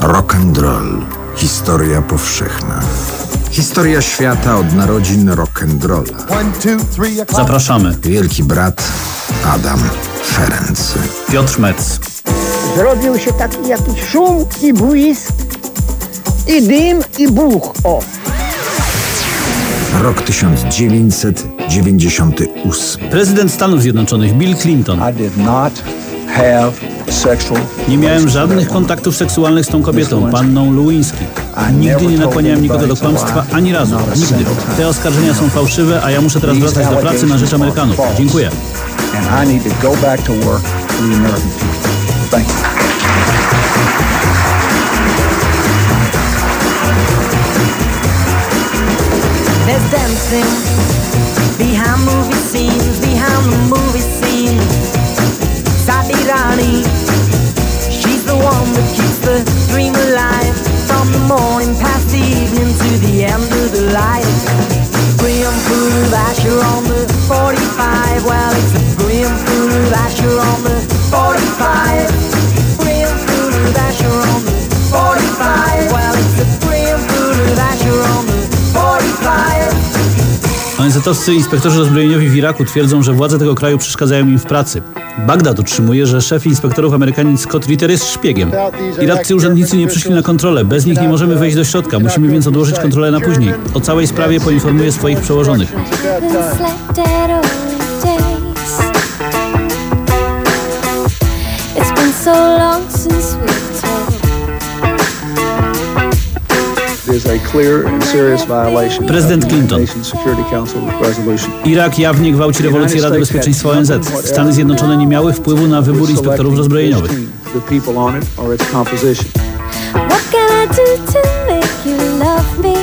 Rock and roll. Historia powszechna. Historia świata od narodzin rock and rolla. Zapraszamy. Wielki brat Adam Ferenc. Piotr Metz. Zrobił się taki jakiś szum i błysk i dym i buch. O. Rok 1998. Prezydent Stanów Zjednoczonych Bill Clinton. I did not have Nie miałem żadnych kontaktów seksualnych z tą kobietą, panną Lewinsky. Nigdy nie nakłaniałem nikogo do kłamstwa, ani razu. Nigdy. Te oskarżenia są fałszywe, a ja muszę teraz wracać do pracy na rzecz Amerykanów. Dziękuję. There's dancing behind movie scenes, behind the movie scenes. Sadi she's the one that keeps the dream alive. From the morning past the evening to the end of the light. Graham Food Asher on the 45. Well, it's a Graham Food Asher on the ONZ-owscy inspektorzy rozbrojeniowi w Iraku twierdzą, że władze tego kraju przeszkadzają im w pracy. Bagdad utrzymuje, że szef inspektorów Amerykanin Scott Ritter jest szpiegiem. Iraccy urzędnicy nie przyszli na kontrolę, bez nich nie możemy wejść do środka, musimy więc odłożyć kontrolę na później. O całej sprawie poinformuję swoich przełożonych. so long Prezydent Clinton. Irak jawnie gwałci rewolucję Rady Bezpieczeństwa ONZ. Stany Zjednoczone nie miały wpływu na wybór inspektorów rozbrojeniowych. What can I do to make you love me?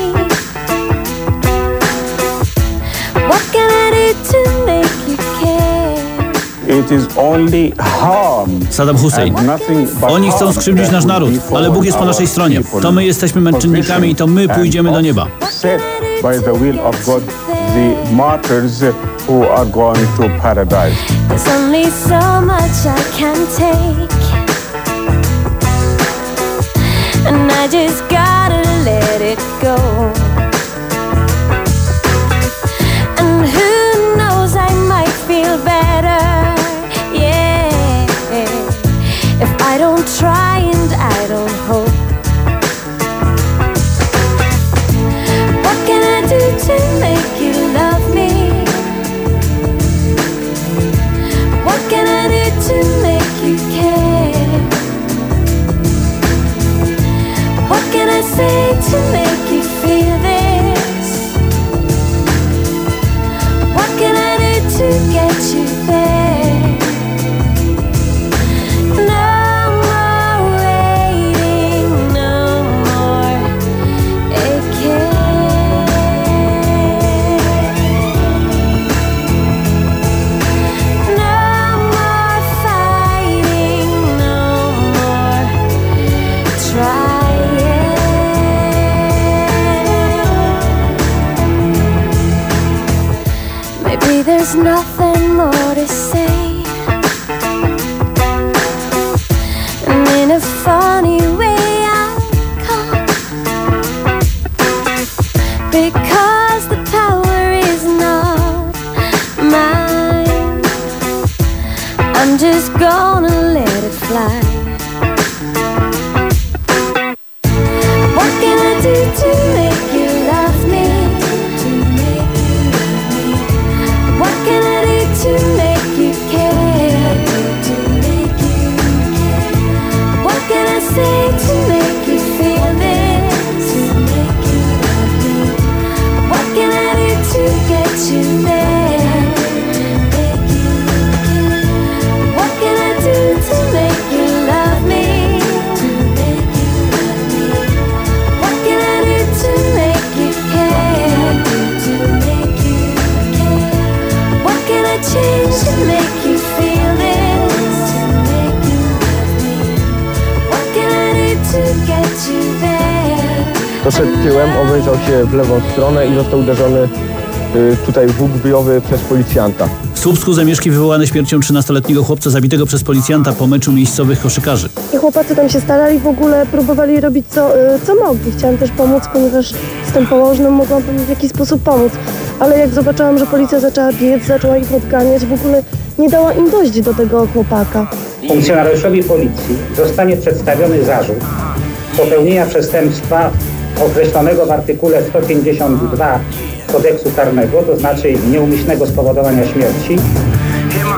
Saddam Hussein. Oni chcą skrzywdzić nasz naród, ale Bóg jest po naszej stronie. To my jesteśmy męczennikami i to my pójdziemy do nieba. Set by the will of God, the martyrs who are going to paradise. There's only so much I can take. And I just gotta let it go. Say to make Poszedł tyłem, obejrzał się w lewą stronę i został uderzony y, tutaj w łuk bojowy przez policjanta. W Słupsku zamieszki wywołane śmiercią 13-letniego chłopca zabitego przez policjanta po meczu miejscowych koszykarzy. I chłopacy tam się starali, w ogóle próbowali robić co, y, co mogli. Chciałam też pomóc, ponieważ jestem położną, mogłabym w jakiś sposób pomóc. Ale jak zobaczyłam, że policja zaczęła biec, zaczęła ich odganiać, w ogóle nie dała im dojść do tego chłopaka. Funkcjonariuszowi policji zostanie przedstawiony zarzut popełnienia przestępstwa określonego w artykule 152 kodeksu karnego, to znaczy nieumyślnego spowodowania śmierci. Give me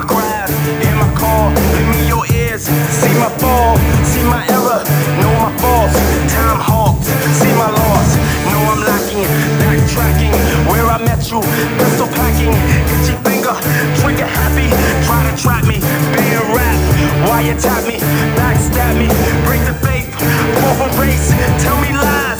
backstab me, break the faith, tell me lies,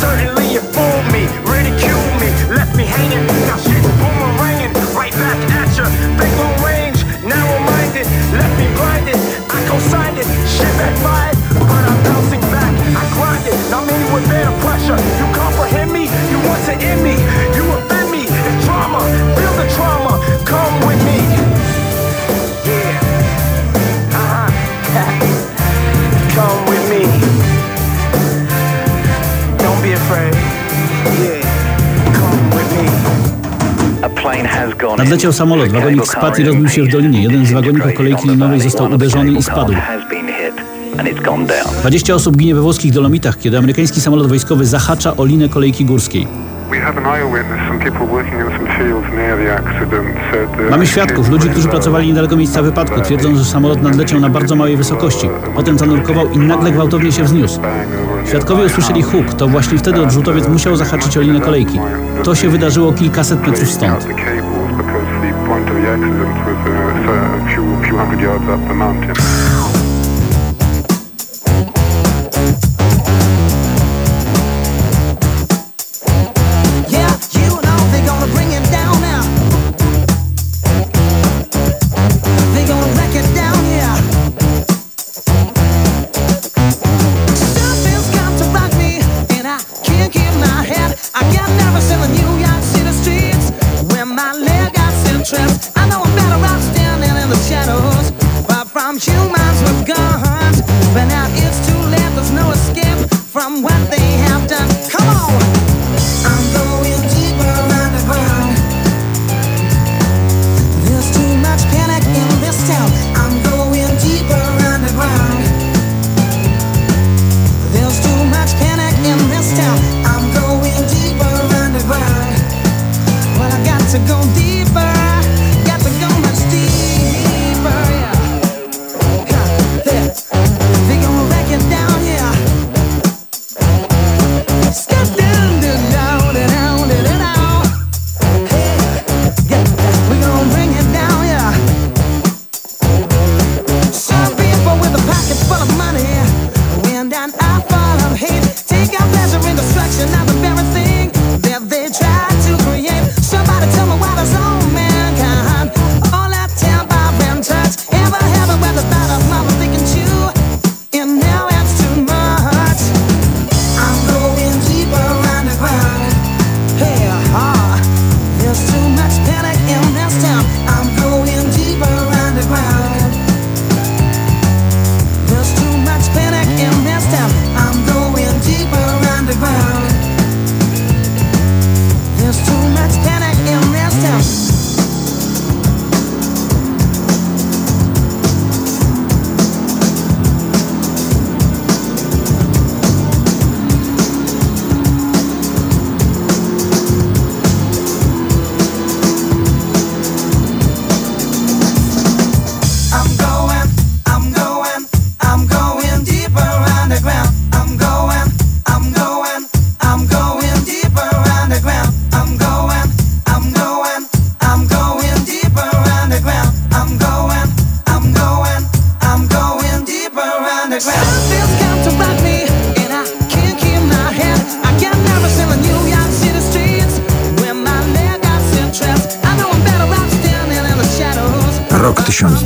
Certainly you fooled me, ridiculed me, left me hanging. Now shit's Nadleciał samolot, wagonik spadł i rozbił się w dolinie. Jeden z wagoników kolejki linowej został uderzony i spadł. 20 osób ginie we włoskich Dolomitach, kiedy amerykański samolot wojskowy zahacza o linę kolejki górskiej. Mamy świadków, ludzi, którzy pracowali niedaleko miejsca wypadku. Twierdzą, że samolot nadleciał na bardzo małej wysokości. Potem zanurkował i nagle gwałtownie się wzniósł. Świadkowie usłyszeli huk. To właśnie wtedy odrzutowiec musiał zahaczyć o linę kolejki. To się wydarzyło kilkaset metrów stąd. the accident was a few, few hundred yards up the mountain.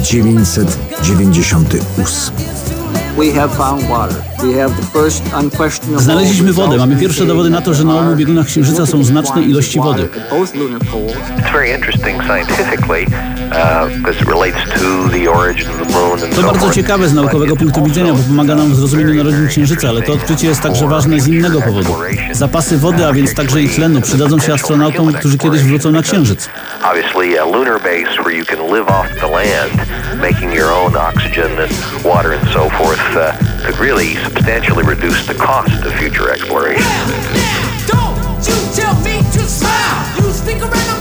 1998. Znaleźliśmy wodę. Mamy pierwsze dowody na to, że na obu biegunach Księżyca są znaczne ilości wody. Relates to bardzo ciekawe z naukowego punktu widzenia, bo pomaga nam w zrozumieniu narodzin Księżyca, ale to odkrycie jest także ważne z innego powodu. Zapasy wody, a więc także i tlenu, przydadzą się astronautom, którzy kiedyś wrócą na Księżyc. Obviously, a lunar base where you can live off the land, making your own oxygen and water and so forth, uh, could really substantially reduce the cost of future exploration. You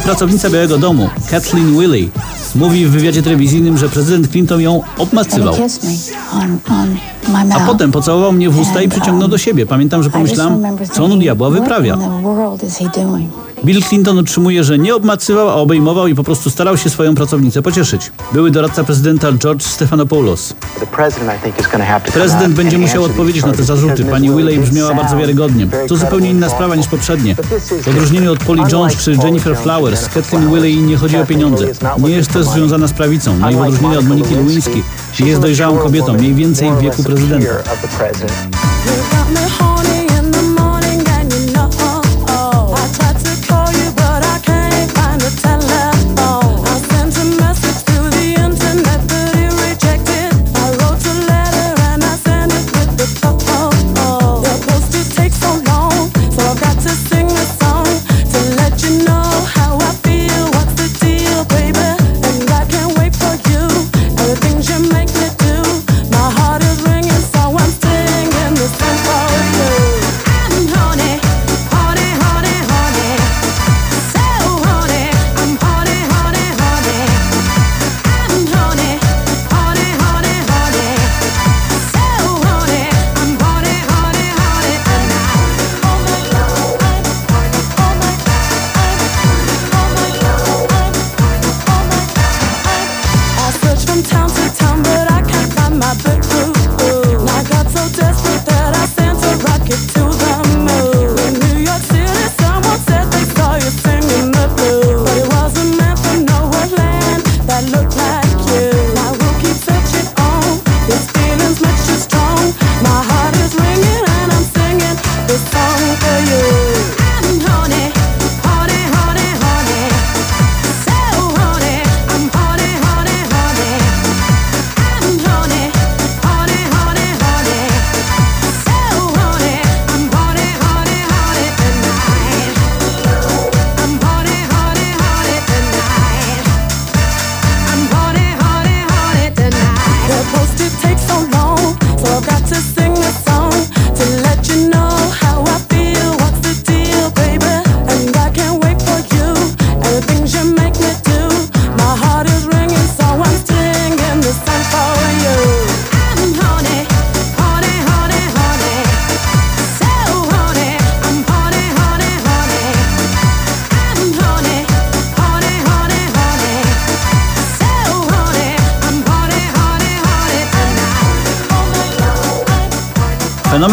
Była pracownica Białego Domu, Kathleen Willey, mówi w wywiadzie telewizyjnym, że prezydent Clinton ją obmacywał. A potem pocałował mnie w usta i przyciągnął do siebie. Pamiętam, że pomyślałam, co on u diabła wyprawia. Bill Clinton utrzymuje, że nie obmacywał, a obejmował i po prostu starał się swoją pracownicę pocieszyć. Były doradca prezydenta George Stephanopoulos. Prezydent będzie musiał odpowiedzieć na te zarzuty. Pani Willey brzmiała bardzo wiarygodnie. To zupełnie inna sprawa niż poprzednie. W odróżnieniu od Polly Jones czy Jennifer Flowers, Kathleen Willey nie chodzi o pieniądze. Nie jest też związana z prawicą. No i w odróżnieniu od Moniki Lewinsky jest dojrzałą kobietą, mniej więcej w wieku prezydenta.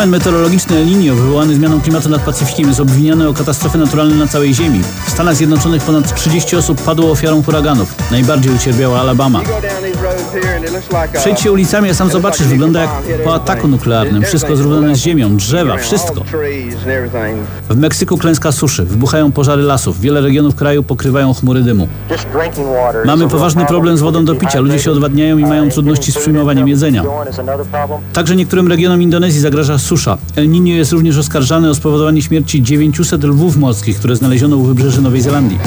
Fenomen meteorologiczny El Niño wywołany zmianą klimatu nad Pacyfikiem jest obwiniany o katastrofy naturalne na całej Ziemi. W Stanach Zjednoczonych ponad 30 osób padło ofiarą huraganów. Najbardziej ucierpiała Alabama. Przejdź się ulicami, a sam zobaczysz, wygląda jak po ataku nuklearnym. Wszystko zrównane z ziemią, drzewa, wszystko. W Meksyku klęska suszy, wybuchają pożary lasów, wiele regionów kraju pokrywają chmury dymu. Mamy poważny problem z wodą do picia, ludzie się odwadniają i mają trudności z przyjmowaniem jedzenia. Także niektórym regionom Indonezji zagraża susza. El Niño jest również oskarżany o spowodowanie śmierci 900 lwów morskich, które znaleziono u wybrzeży Nowej Zelandii.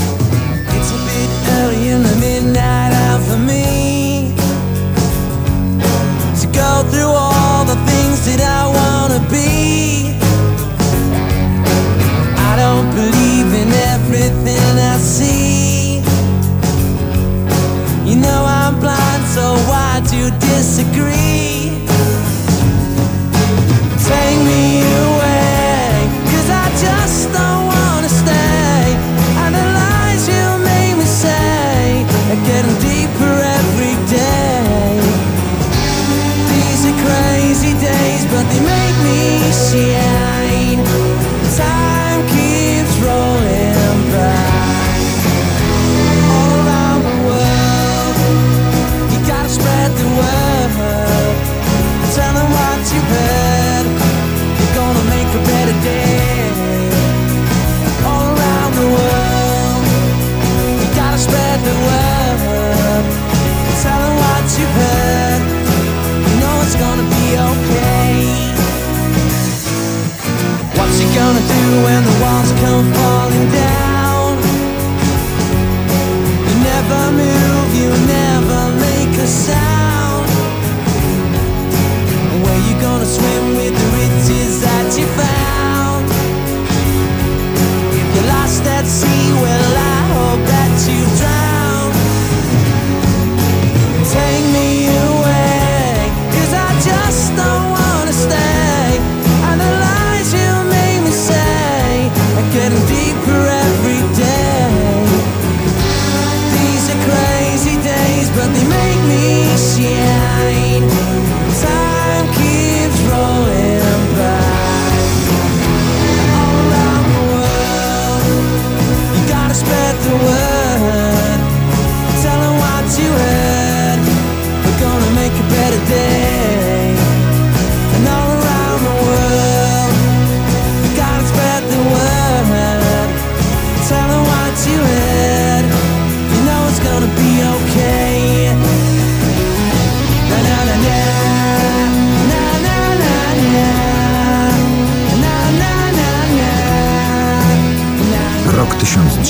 Yeah.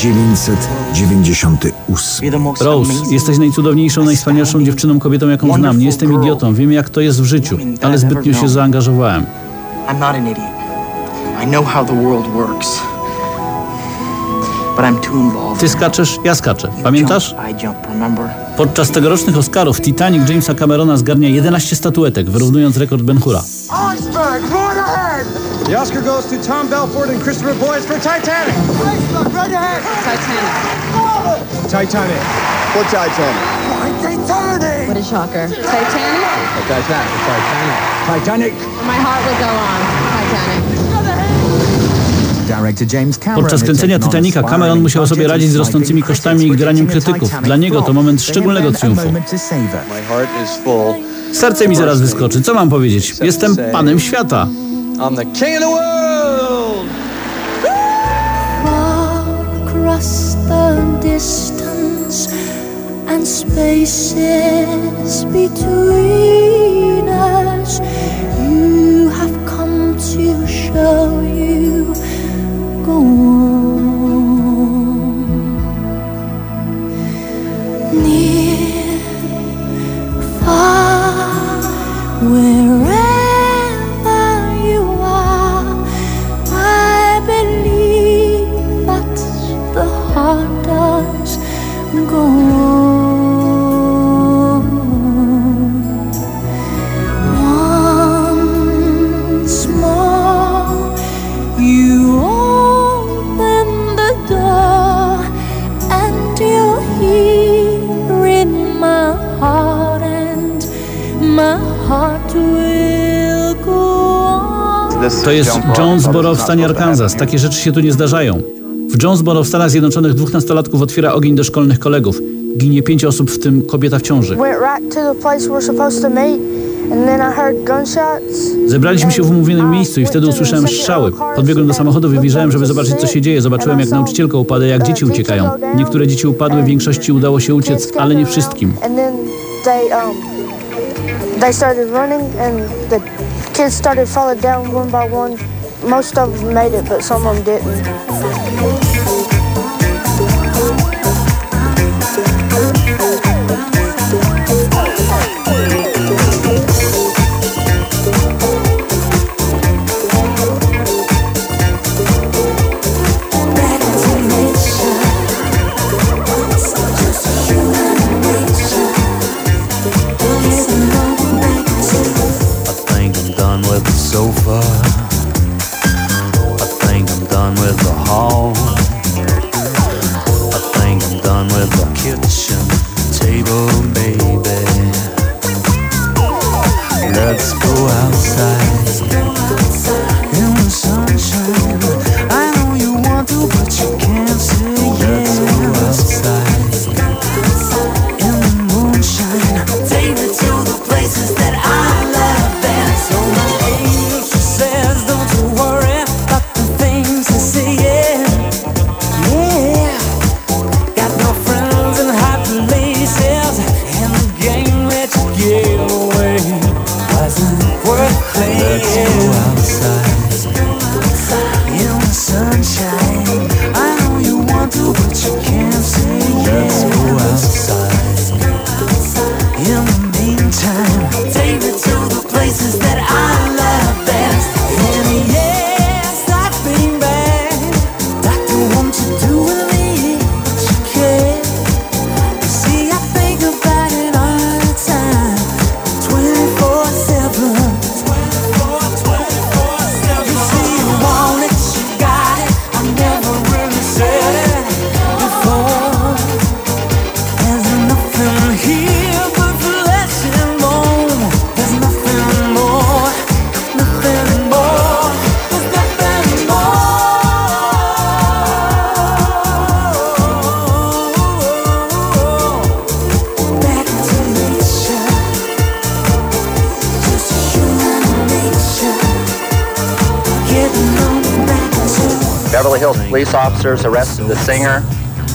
1998. Rose, jesteś najcudowniejszą, najwspanialszą dziewczyną, kobietą, jaką znam. Nie jestem idiotą, wiem jak to jest w życiu, ale zbytnio się zaangażowałem. I'm not an idiot. I know how the world works. But I'm too involved. Ty skaczesz, ja skaczę. Pamiętasz? Podczas tegorocznych Oscarów Titanic Jamesa Camerona zgarnia 11 statuetek, wyrównując rekord Ben Hura. The Oscar goes to Tom Belfort and Christopher Boyce for Titanic. Right ahead! Titanic. Titanic. What Titanic? Why Titanic? What a shocker. Titanic? Titanic. Titanic. Titanic. My heart will go on. Titanic. Podczas kręcenia Titanica Cameron musiał sobie radzić z rosnącymi kosztami i ignoraniem krytyków. Dla niego to moment szczególnego triumfu. Serce mi zaraz wyskoczy. Co mam powiedzieć? Jestem panem świata. I'm the king of the world. far across the distance and spaces between us. You have come to show you go on. To jest Jonesboro w stanie Arkansas. Takie rzeczy się tu nie zdarzają. W Jonesboro w Stanach Zjednoczonych dwóch nastolatków otwiera ogień do szkolnych kolegów. Ginie pięć osób, w tym kobieta w ciąży. Zebraliśmy się w umówionym miejscu i wtedy usłyszałem strzały. Podbiegłem do samochodu i wyjrzałem, żeby zobaczyć, co się dzieje. Zobaczyłem, jak nauczycielka upada, jak dzieci uciekają. Niektóre dzieci upadły, większości udało się uciec, ale nie wszystkim. And then they they started running, and the kids started falling down one by one. Most of them made it, but some of them didn't.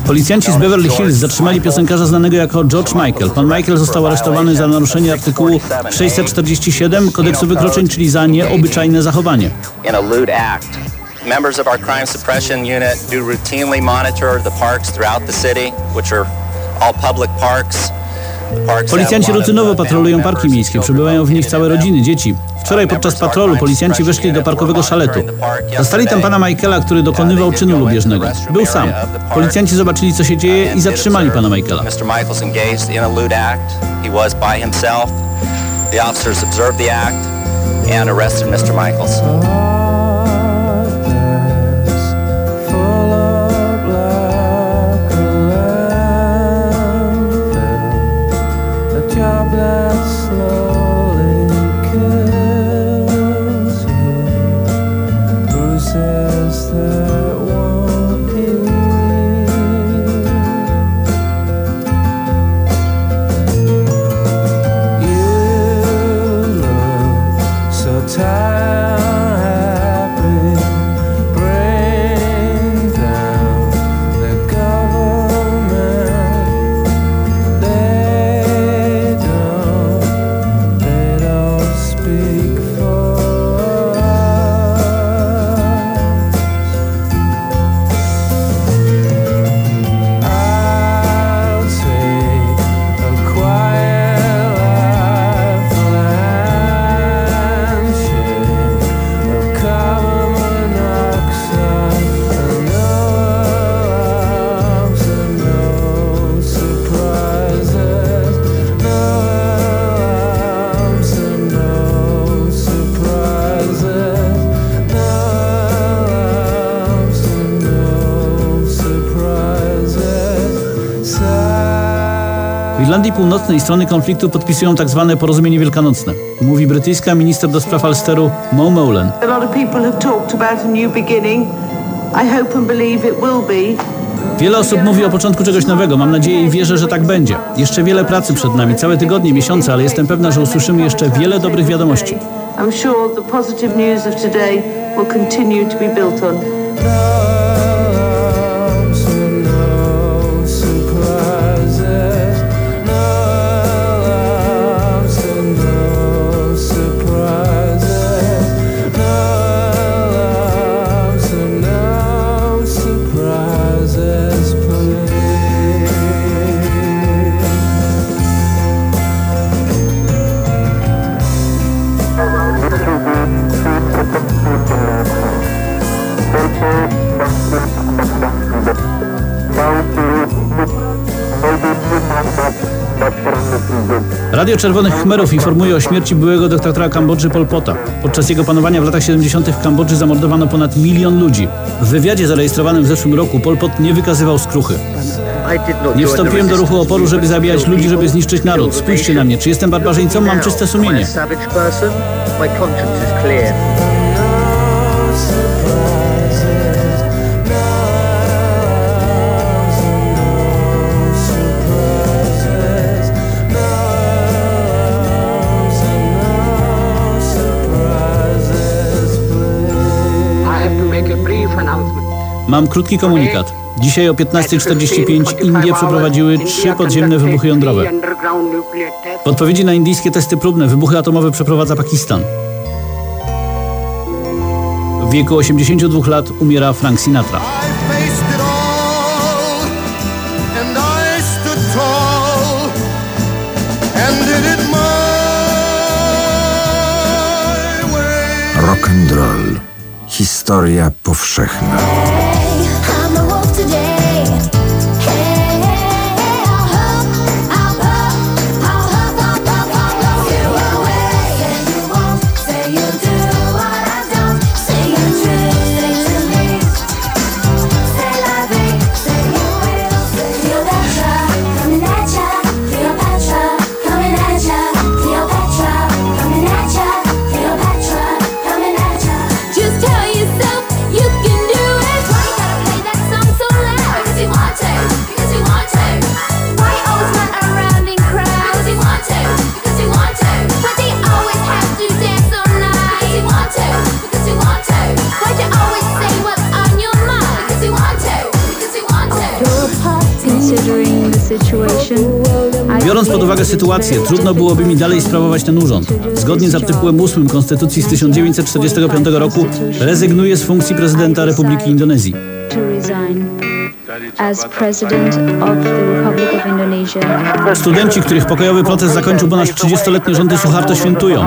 Policjanci z Beverly Hills zatrzymali piosenkarza znanego jako George Michael. Pan Michael został aresztowany za naruszenie artykułu 647 kodeksu wykroczeń, czyli za nieobyczajne zachowanie. Members of our crime suppression unit do routinely monitor the parks throughout the city, which are all public parks. Policjanci rutynowo patrolują parki miejskie, przebywają w nich całe rodziny, dzieci. Wczoraj podczas patrolu policjanci weszli do parkowego szaletu. Zastali tam pana Michaela, który dokonywał czynu lubieżnego. Był sam. Policjanci zobaczyli, co się dzieje i zatrzymali pana Michaela. The officers observed the act and arrested Mr. Michaels. Irlandii Północnej strony konfliktu podpisują tak zwane porozumienie wielkanocne. Mówi brytyjska minister do spraw Alsteru Mo be. Wiele osób mówi o początku czegoś nowego. Mam nadzieję i wierzę, że tak będzie. Jeszcze wiele pracy przed nami, całe tygodnie, miesiące, ale jestem pewna, że usłyszymy jeszcze wiele dobrych wiadomości. I'm sure the positive news of today will continue to be built on. Radio Czerwonych Khmerów informuje o śmierci byłego dyktatora Kambodży Pol Pota. Podczas jego panowania w latach 70. w Kambodży zamordowano ponad milion ludzi. W wywiadzie zarejestrowanym w zeszłym roku Pol Pot nie wykazywał skruchy. Nie wstąpiłem do ruchu oporu, żeby zabijać ludzi, żeby zniszczyć naród. Spójrzcie na mnie, czy jestem barbarzyńcą? Mam czyste sumienie. Mam krótki komunikat. Dzisiaj o 15.45 Indie przeprowadziły trzy podziemne wybuchy jądrowe. W odpowiedzi na indyjskie testy próbne wybuchy atomowe przeprowadza Pakistan. W wieku 82 lat umiera Frank Sinatra. Historia powszechna. Biorąc pod uwagę sytuację, trudno byłoby mi dalej sprawować ten urząd. Zgodnie z artykułem 8 Konstytucji z 1945 roku rezygnuję z funkcji prezydenta Republiki Indonezji. As president of the Republic of Indonesia. Studenci, których pokojowy protest zakończył ponad 30-letnie rządy Suharto świętują.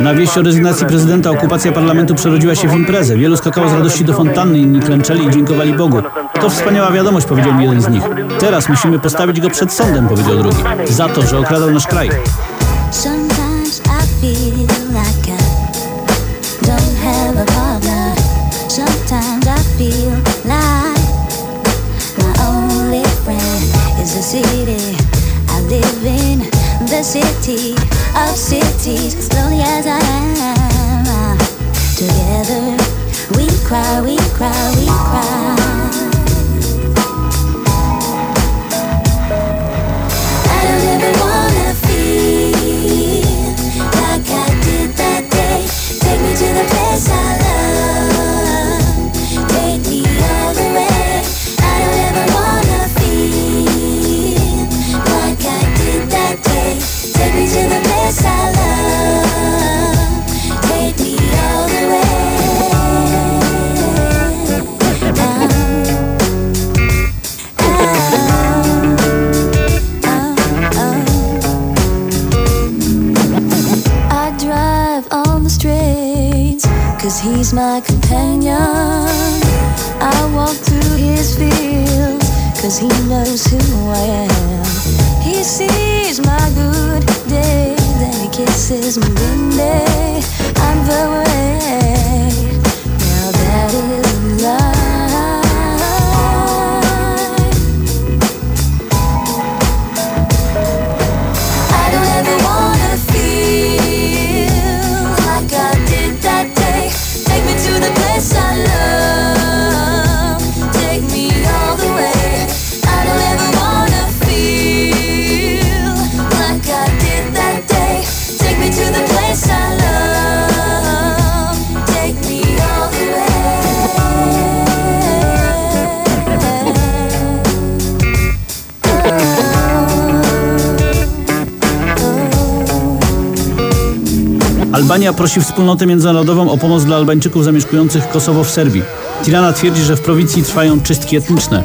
Na wieść o rezygnacji prezydenta okupacja parlamentu przerodziła się w imprezę. Wielu skakało z radości do fontanny, inni klęczeli i dziękowali Bogu. To wspaniała wiadomość, powiedział mi jeden z nich. Teraz musimy postawić go przed sądem, powiedział drugi. Za to, że okradał nasz kraj. Sometimes I feel of Albania prosi wspólnotę międzynarodową o pomoc dla Albańczyków zamieszkujących Kosowo w Serbii. Tirana twierdzi, że w prowincji trwają czystki etniczne.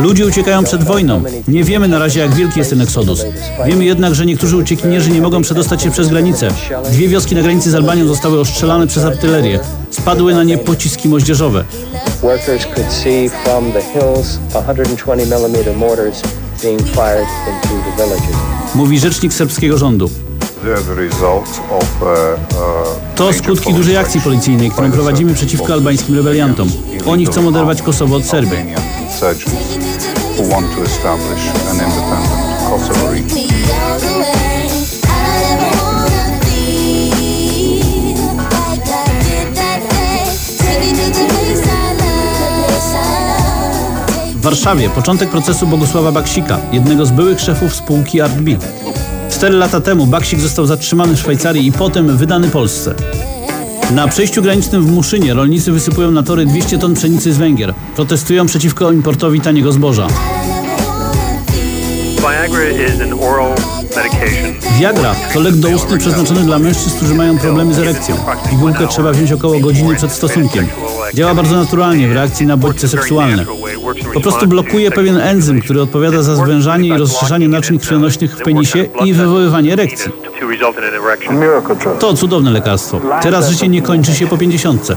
Ludzie uciekają przed wojną. Nie wiemy na razie, jak wielki jest ten eksodus. Wiemy jednak, że niektórzy uciekinierzy nie mogą przedostać się przez granicę. Dwie wioski na granicy z Albanią zostały ostrzelane przez artylerię. Spadły na nie pociski moździerzowe. Workers could see from the hills 120 mortars being fired into the villages. Mówi rzecznik serbskiego rządu. To skutki dużej akcji policyjnej, którą prowadzimy przeciwko albańskim rebeliantom. Oni chcą oderwać Kosowo od Serbii. W Warszawie początek procesu Bogusława Baksika, jednego z byłych szefów spółki ArtB. Cztery lata temu Baksik został zatrzymany w Szwajcarii i potem wydany Polsce. Na przejściu granicznym w Muszynie rolnicy wysypują na tory 200 ton pszenicy z Węgier. Protestują przeciwko importowi taniego zboża. Viagra to lek doustny przeznaczony dla mężczyzn, którzy mają problemy z erekcją. Pigułkę trzeba wziąć około godziny przed stosunkiem. Działa bardzo naturalnie w reakcji na bodźce seksualne. Po prostu blokuje pewien enzym, który odpowiada za zwężanie i rozszerzanie naczyń krwionośnych w penisie i wywoływanie erekcji. To cudowne lekarstwo. Teraz życie nie kończy się po 50.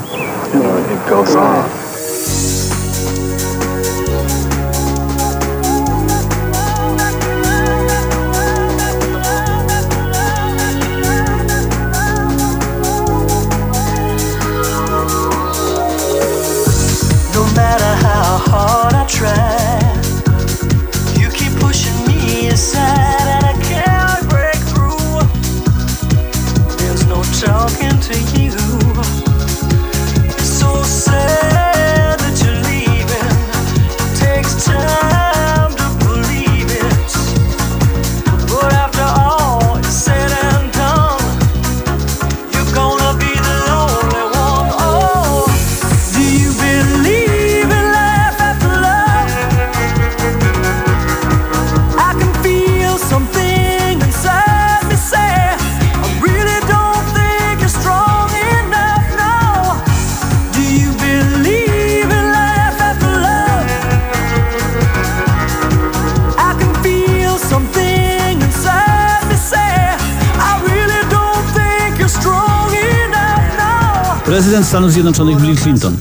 Prezydent Stanów Zjednoczonych Bill Clinton.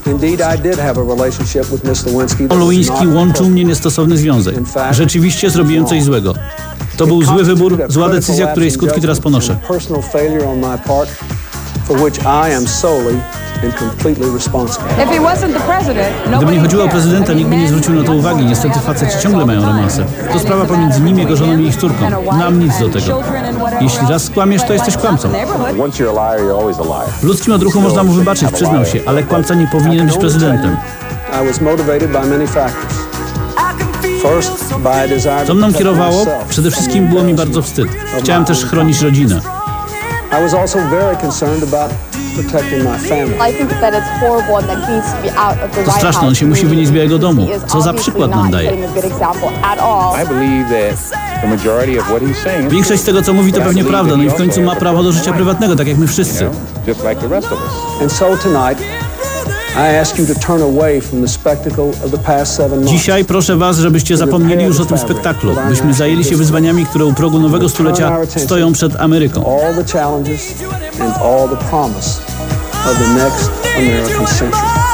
Lewiński łączył mnie niestosowny związek. Rzeczywiście zrobiłem coś złego. To był zły wybór, zła decyzja, której skutki teraz ponoszę. Gdyby nie chodziło o prezydenta, nikt by nie zwrócił na to uwagi. Niestety faceci ciągle mają romanse. To sprawa pomiędzy nim, jego żoną i ich córką. Nam nic do tego. Jeśli raz skłamiesz, to jesteś kłamcą. Once you're a liar, you're always a liar. W ludzkim odruchu można mu wybaczyć, przyznał się, ale kłamca nie powinien być prezydentem. I was motivated by many factors. First, by a desire Co mną kierowało? Przede wszystkim było mi bardzo wstyd. Chciałem też chronić rodzinę. Protecting my family. I think that it's horrible and that he needs to be out of the To straszne, on się musi wynieść z Białego Domu. Co za przykład nam daje. I believe that the majority of what he's saying is Większość z tego, co mówi, to pewnie prawda, no i w końcu ma prawo do życia prywatnego, tak jak my wszyscy. Dzisiaj proszę Was, żebyście zapomnieli już o tym spektaklu, byśmy zajęli się wyzwaniami, które u progu nowego stulecia stoją przed Ameryką. all the challenges and all the promise of the next American century.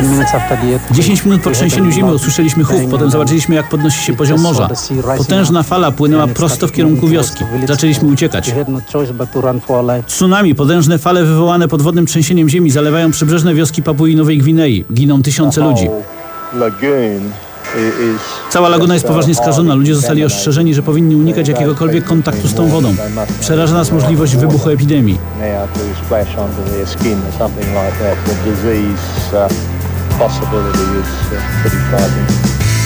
10 minutes after the earthquake, 10 minut po trzęsieniu ziemi usłyszeliśmy huk, potem zobaczyliśmy jak podnosi się poziom morza. Potężna fala płynęła prosto w kierunku wioski. Zaczęliśmy uciekać. Tsunami, potężne fale wywołane podwodnym trzęsieniem ziemi zalewają przybrzeżne wioski Papui Nowej Gwinei. Giną tysiące ludzi. Cała laguna jest poważnie skażona. Ludzie zostali ostrzeżeni, że powinni unikać jakiegokolwiek kontaktu z tą wodą. Przeraża nas możliwość wybuchu epidemii. possibility is uh, pretty frightening.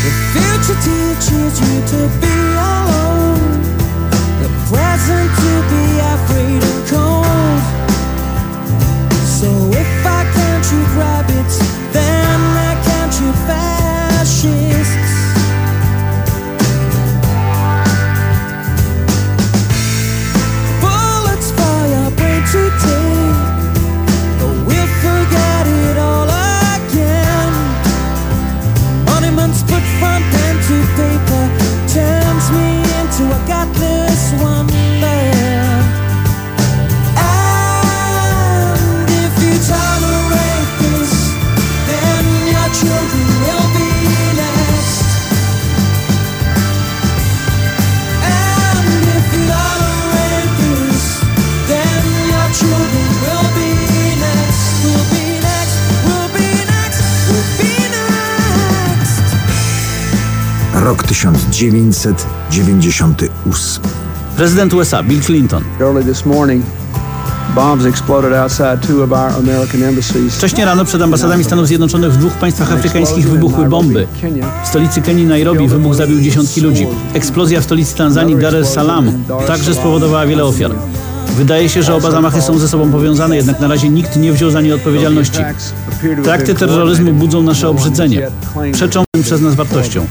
The future teaches you to be alone, the present to be afraid of cold. So if I can't you grab it, then I can't you fast. Me into a godless wonder. Rok 1998. Prezydent USA Bill Clinton. Wcześniej rano przed ambasadami Stanów Zjednoczonych w dwóch państwach afrykańskich wybuchły bomby. W stolicy Kenii Nairobi wybuch zabił dziesiątki ludzi. Eksplozja w stolicy Tanzanii Dar es Salaam także spowodowała wiele ofiar. Wydaje się, że oba zamachy są ze sobą powiązane, jednak na razie nikt nie wziął za nie odpowiedzialności. Trakty terroryzmu budzą nasze obrzydzenie. Przeczą przez nas wartością.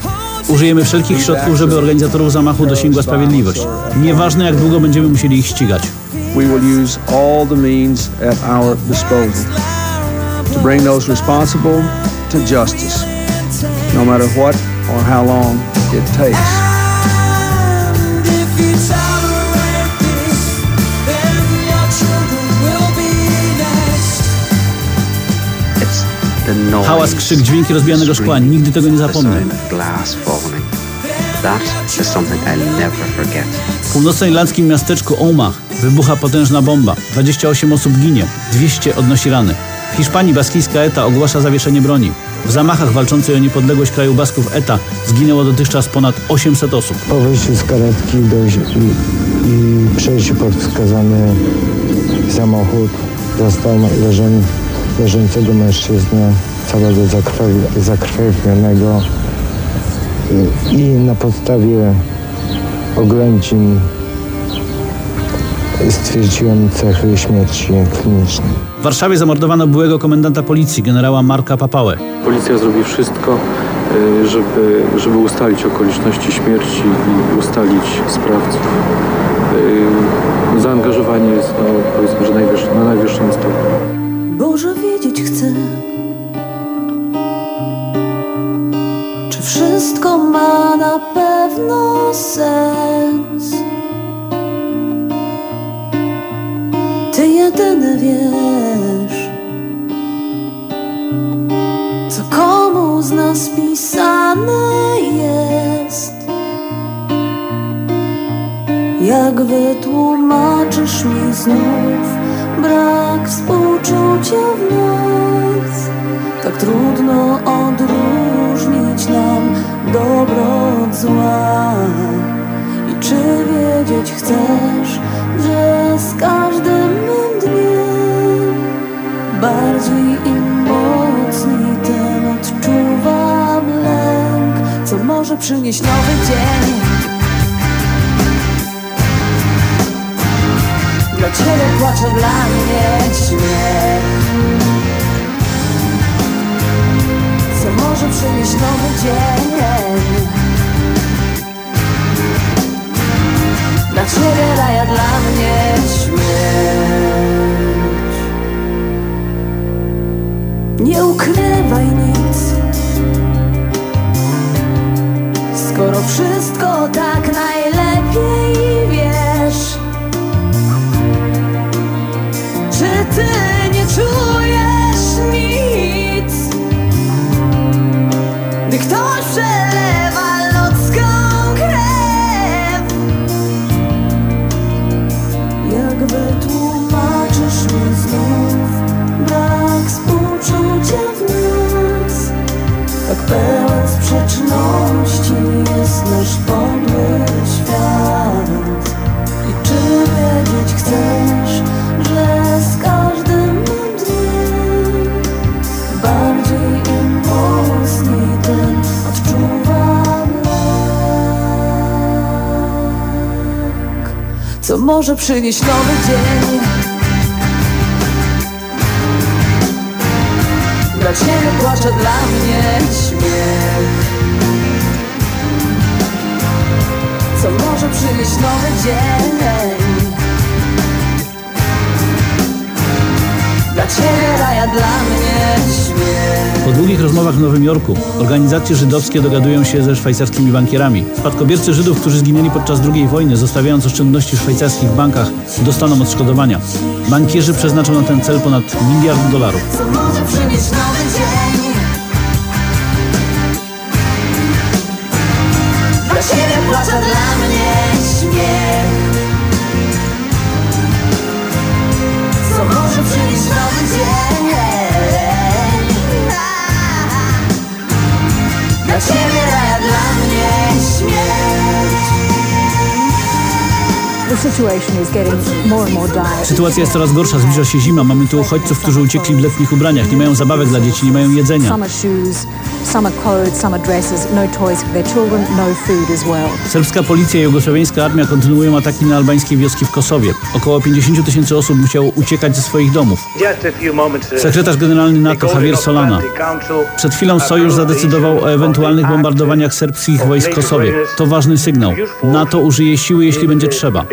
Użyjemy wszelkich środków, żeby organizatorów zamachu dosięgła sprawiedliwość. Nieważne jak długo będziemy musieli ich ścigać. No matter what or how long it takes. Hałas, krzyk, dźwięki rozbijanego szkła. Nigdy tego nie zapomnę. glass falling. That is something I'll never forget. W północnoirlandzkim miasteczku Omagh wybucha potężna bomba. 28 osób ginie, 200 odnosi rany. W Hiszpanii baskijska ETA ogłasza zawieszenie broni. W zamachach walczącej o niepodległość kraju Basków ETA zginęło dotychczas ponad 800 osób. Po wyjściu z karetki dojść i, i przejściu pod wskazany samochód został leżeń, leżącego mężczyznę całego zakrwawi, zakrwawionego i, na podstawie oględzin stwierdziłem cechy śmierci klinicznej. W Warszawie zamordowano byłego komendanta policji, generała Marka Papałę. Policja zrobi wszystko, y, żeby, żeby ustalić okoliczności śmierci i ustalić sprawców. Y, Zaangażowanie jest no, powiedzmy, że najwyższy, na najwyższym stopniu. Boże wiedzieć chcę, czy wszystko ma na pewno sens. Ty jedyny wiesz, co komu z nas pisane jest. Jak wytłumaczysz mi znów brak współczucia w nas? Tak trudno odróżnić nam dobro od zła. I czy wiedzieć chcesz, że z każdym dniem bardziej i mocniej ten odczuwam lęk, co może przynieść nowy dzień? Dla ciebie płacze, dla mnie śmiech. Co może przynieść nowy dzień? Dla ciebie raj, a dla mnie śmierć. Nie ukrywaj nic. Skoro wszystko tak najlepiej może przynieść nowy dzień. Dla ciebie płacze, dla mnie śmiech. Co może przynieść nowy dzień. Dla ciebie raja, dla mnie śmiech. Po długich rozmowach w Nowym Jorku organizacje żydowskie dogadują się ze szwajcarskimi bankierami. Spadkobiercy Żydów, którzy zginęli podczas II wojny, zostawiając oszczędności w szwajcarskich bankach, dostaną odszkodowania. Bankierzy przeznaczą na ten cel ponad miliard dolarów. Co może przynieść nowy dzień. Sytuacja jest coraz gorsza, zbliża się zima. Mamy tu uchodźców, którzy uciekli w letnich ubraniach. Nie mają zabawek dla dzieci, nie mają jedzenia. Summer shoes, summer clothes, summer dresses, no toys for their children, no food as well. Serbska policja i jugosłowiańska armia kontynuują ataki na albańskie wioski w Kosowie. Około 50 tysięcy osób musiało uciekać ze swoich domów. Sekretarz generalny NATO Javier Solana. Przed chwilą Sojusz zadecydował o ewentualnych bombardowaniach serbskich wojsk w Kosowie. To ważny sygnał. NATO użyje siły, jeśli będzie trzeba.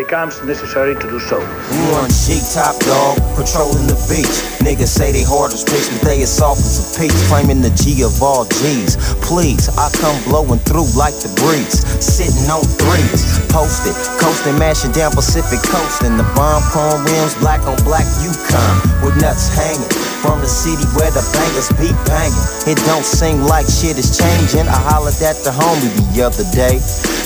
G. Niggas say they hard as bricks, but they as soft as a peach. Claiming the G of all G's. Please, I come blowing through like the breeze. Sitting on threes, posted, coasting, mashing down Pacific coast. And the bomb chrome rims, black on black Yukon, with nuts hanging. From the city where the bangers be banging. It don't seem like shit is changing. I hollered at the homie the other day.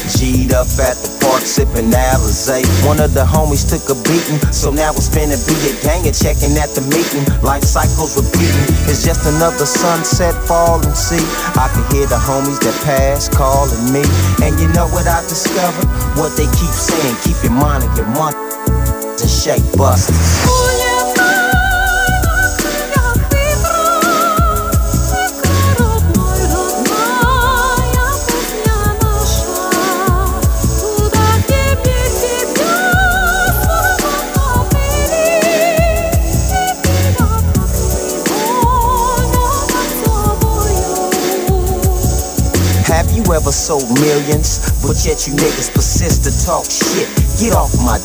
G'd up at the park sipping Alizé. One of the homies took a beating, so now it's finna be a gang and checking at the meeting. Life cycles repeating. It's just another sunset falling. See, I can hear the homies that pass calling me. And you know what I discovered? What they keep saying, keep your mind and your money and shake busters. Sold millions, but yet you niggas persist to talk shit? Get off my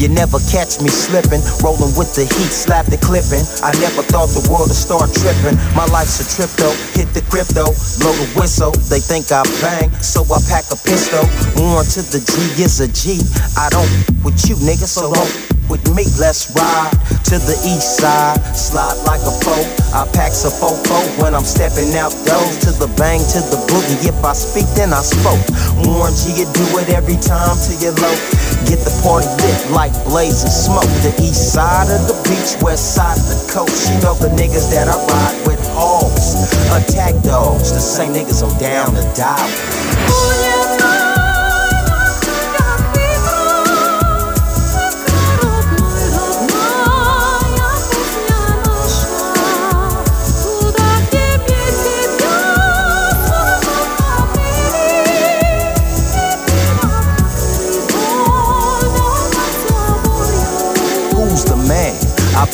You never catch me slipping, rolling with the heat, slap the clipping. I never thought the world would start tripping. My life's a trip though, hit the crypto, blow the whistle. They think I bang, so I pack a pistol. One to the G is a G. I don't with you niggas, so don't with me. Let's ride to the east side, slide like a foe. I pack a fofo when I'm stepping out those to the bang to the boogie. If I speak, then I spoke. Warren G, you do it every time till you low. Get the party lit like blazing smoke. The east side of the beach, west side of the coast. You know the niggas that I ride with hogs. Attack dogs, the same niggas I'm down to die with.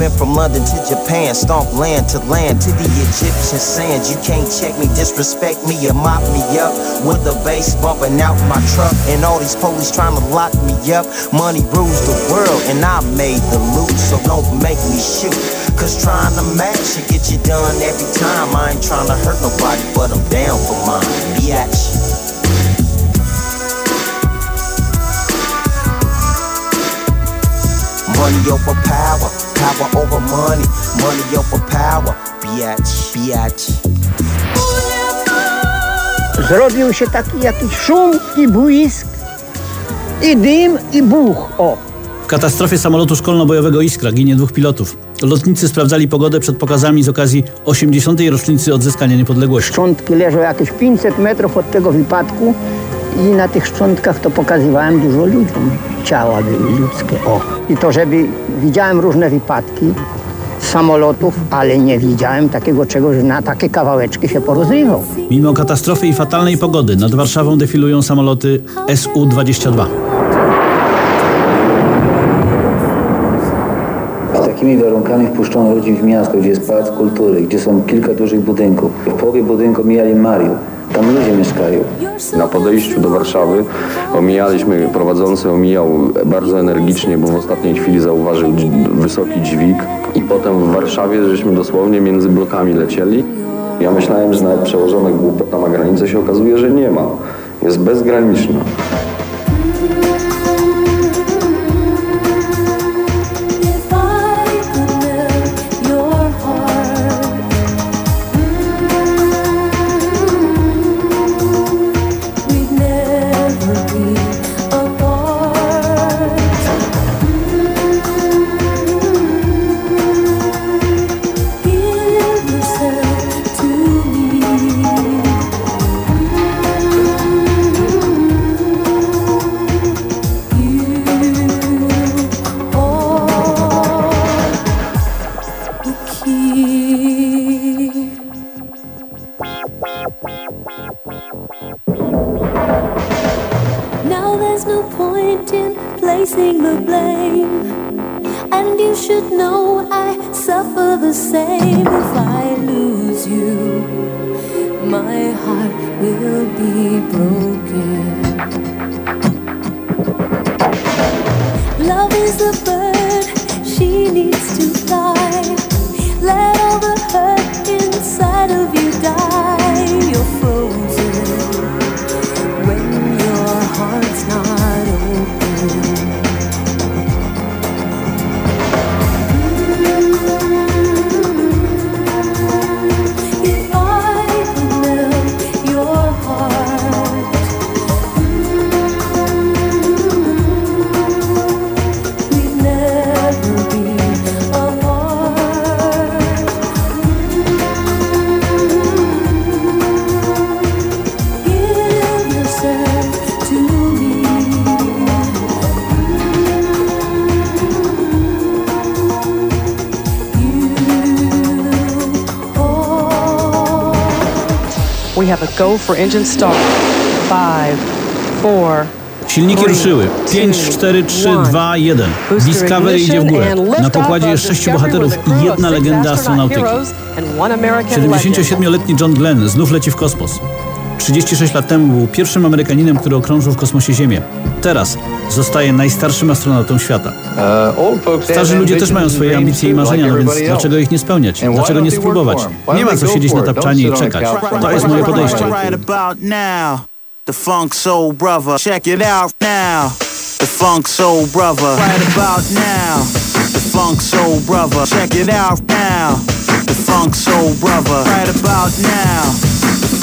Been from London to Japan, stomp land to land to the Egyptian sands. You can't check me, disrespect me, or mop me up with the bass bumping out my truck. And all these police trying to lock me up. Money rules the world, and I made the loot, so don't make me shoot. Cause trying to match it get you done every time. I ain't trying to hurt nobody, but I'm down for mine. Biatch. Money over power, power over money, money over power. Biatch, biatch. Zrobił się taki jakiś szum i błysk, i dym, i buch. O, W katastrofie samolotu szkolno-bojowego Iskra ginie dwóch pilotów. Lotnicy sprawdzali pogodę przed pokazami z okazji 80. rocznicy odzyskania niepodległości. szczątki leżą jakieś 500 metrów od tego wypadku i na tych szczątkach to pokazywałem dużo ludziom. Ciała były ludzkie. O. I to, żeby widziałem różne wypadki samolotów, ale nie widziałem takiego czegoś, że na takie kawałeczki się porozrywał. Mimo katastrofy i fatalnej pogody nad Warszawą defilują samoloty Su-22. takimi warunkami wpuszczono ludzi w miasto, gdzie jest pałac kultury, gdzie są kilka dużych budynków. W połowie budynku mijali Mariu. Tam ludzie mieszkają. Na podejściu do Warszawy omijaliśmy, prowadzący omijał bardzo energicznie, bo w ostatniej chwili zauważył wysoki dźwig i potem w Warszawie żeśmy dosłownie między blokami lecieli. Ja myślałem, że nawet przełożona głupota ma granicę, się okazuje, że nie ma. Jest bezgraniczna. We have a go for engine start. Five, four, Silniki ruszyły. 5, 4, 3, 2, 1. Discovery idzie w górę. Na pokładzie jest sześciu bohaterów i jedna legenda astronautyki. 77-letni John Glenn znów leci w kosmos. 36 lat temu był pierwszym Amerykaninem, który okrążył w kosmosie Ziemię. Teraz zostaje najstarszym astronautą świata. Starzy ludzie też mają swoje ambicje i marzenia, no więc dlaczego ich nie spełniać? Dlaczego nie spróbować? Nie ma co siedzieć na tapczanie i czekać. To jest moje podejście. The funk soul brother. Check it out now, the funk soul brother. Right about now, the funk soul brother. Check it out now, the funk soul brother. Right about now,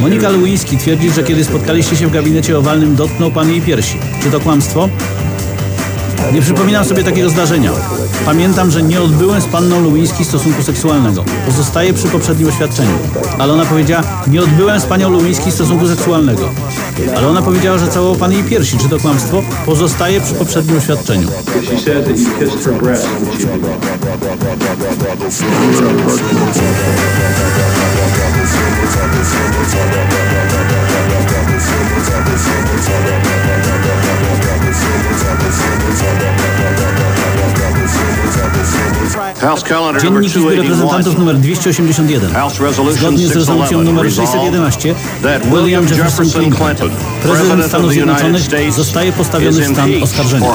Monika Lewiński twierdzi, że kiedy spotkaliście się w gabinecie owalnym, dotknął pan jej piersi. Czy to kłamstwo? Nie przypominam sobie takiego zdarzenia. Pamiętam, że nie odbyłem z panną Lewiński stosunku seksualnego. Pozostaję przy poprzednim oświadczeniu. Ale ona powiedziała, nie odbyłem z panią Lewiński stosunku seksualnego. Ale ona powiedziała, że całował pan jej piersi. Czy to kłamstwo? Pozostaję przy poprzednim oświadczeniu. Dziennik Izby Reprezentantów numer 281. Zgodnie z rezolucją numer 611 William Jefferson Clinton, prezydent Stanów Zjednoczonych, zostaje postawiony w stan oskarżenia.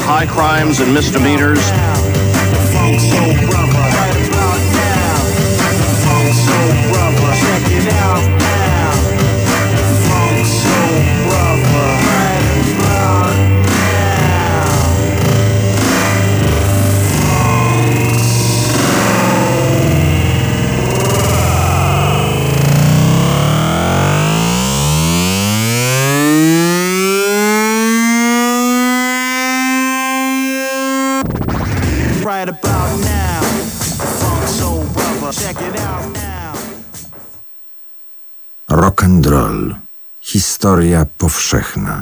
Historia powszechna.